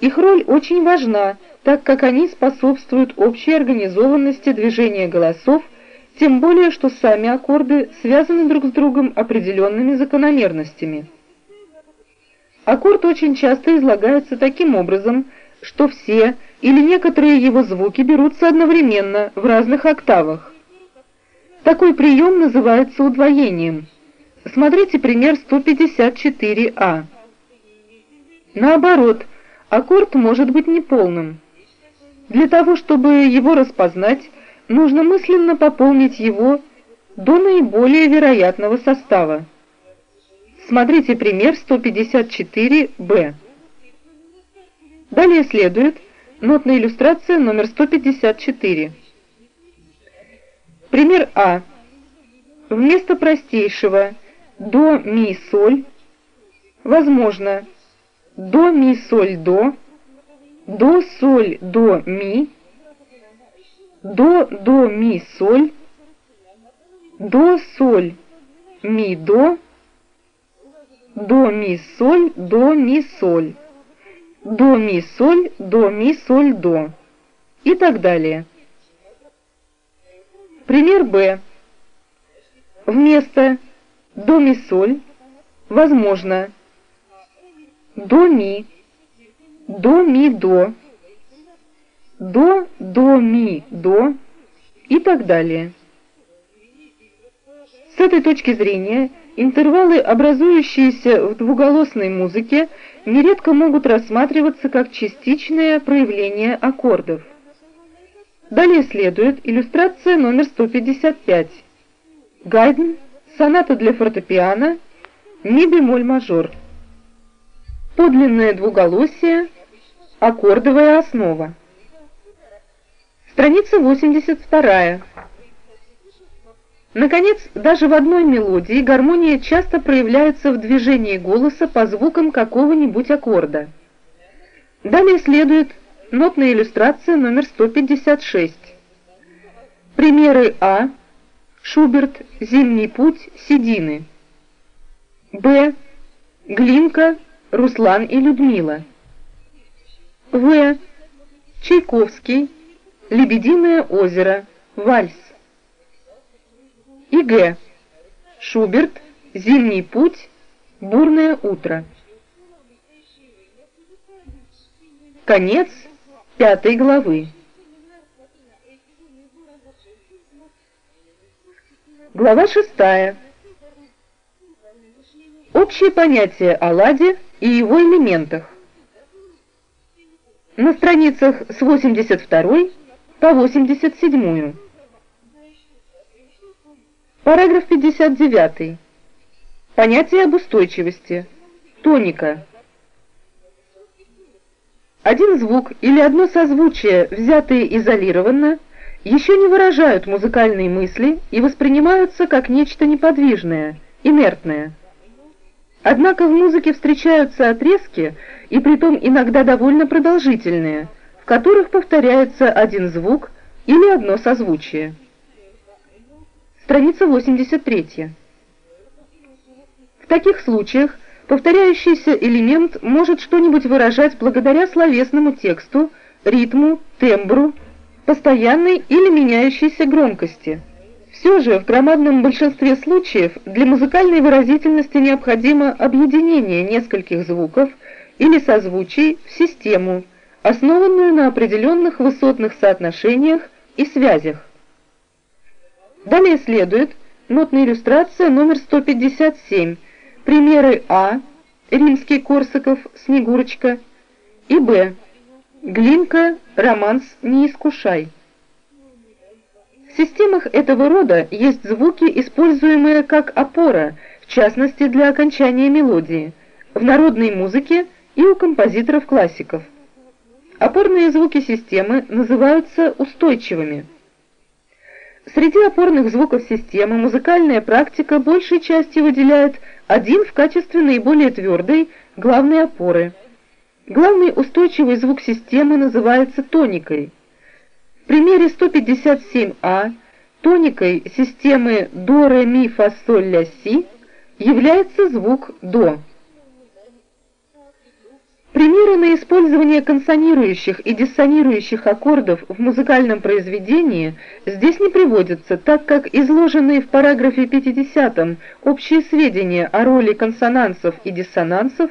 Их роль очень важна, так как они способствуют общей организованности движения голосов, тем более что сами аккорды связаны друг с другом определенными закономерностями. Аккорд очень часто излагается таким образом, что все или некоторые его звуки берутся одновременно в разных октавах. Такой прием называется удвоением. Смотрите пример 154а. Наоборот, аккорд может быть неполным. Для того, чтобы его распознать, нужно мысленно пополнить его до наиболее вероятного состава. Смотрите пример 154б. Далее следует нотная иллюстрация номер 154. Пример А. Вместо простейшего до, ми, соль возможно до, ми, соль, до, до, соль, до, ми, до, до, ми, соль, до, соль, ми, до, до, ми, соль, до, ми, соль, до, ми, соль, до, ми, соль, до и так далее. Пример Б. Вместо до ми соль возможно до ми, до ми до, до до ми до и так далее. С этой точки зрения интервалы, образующиеся в двуголосной музыке, нередко могут рассматриваться как частичное проявление аккордов. Далее следует иллюстрация номер 155. Гайден, соната для фортепиано, ми бемоль мажор. Подлинное двуголосие, аккордовая основа. Страница 82. Наконец, даже в одной мелодии гармония часто проявляется в движении голоса по звукам какого-нибудь аккорда. Далее следует Нотная иллюстрация номер 156. Примеры А. Шуберт. Зимний путь. Седины. Б. Глинка. Руслан и Людмила. В. Чайковский. Лебединое озеро. Вальс. И Г. Шуберт. Зимний путь. Бурное утро. Конец пятой главы. Глава шестая. Общее понятие о ладе и его элементах. На страницах с 82 по 87. Параграф 59. Понятие об устойчивости. Тоника. Один звук или одно созвучие, взятые изолированно, еще не выражают музыкальные мысли и воспринимаются как нечто неподвижное, инертное. Однако в музыке встречаются отрезки, и притом иногда довольно продолжительные, в которых повторяется один звук или одно созвучие. Страница 83. В таких случаях Повторяющийся элемент может что-нибудь выражать благодаря словесному тексту, ритму, тембру, постоянной или меняющейся громкости. Все же в громадном большинстве случаев для музыкальной выразительности необходимо объединение нескольких звуков или созвучий в систему, основанную на определенных высотных соотношениях и связях. Далее следует нотная иллюстрация номер 157 Примеры А. Римский Корсаков, Снегурочка. И Б. Глинка, романс «Не искушай». В системах этого рода есть звуки, используемые как опора, в частности для окончания мелодии, в народной музыке и у композиторов-классиков. Опорные звуки системы называются устойчивыми. Среди опорных звуков системы музыкальная практика большей частью выделяет один в качестве наиболее твердой главной опоры. Главный устойчивый звук системы называется тоникой. В примере 157А тоникой системы до, ре, ми, фа, соль, ля, си является звук до. Примеры на использование консонирующих и диссонирующих аккордов в музыкальном произведении здесь не приводятся, так как изложенные в параграфе 50 общие сведения о роли консонансов и диссонансов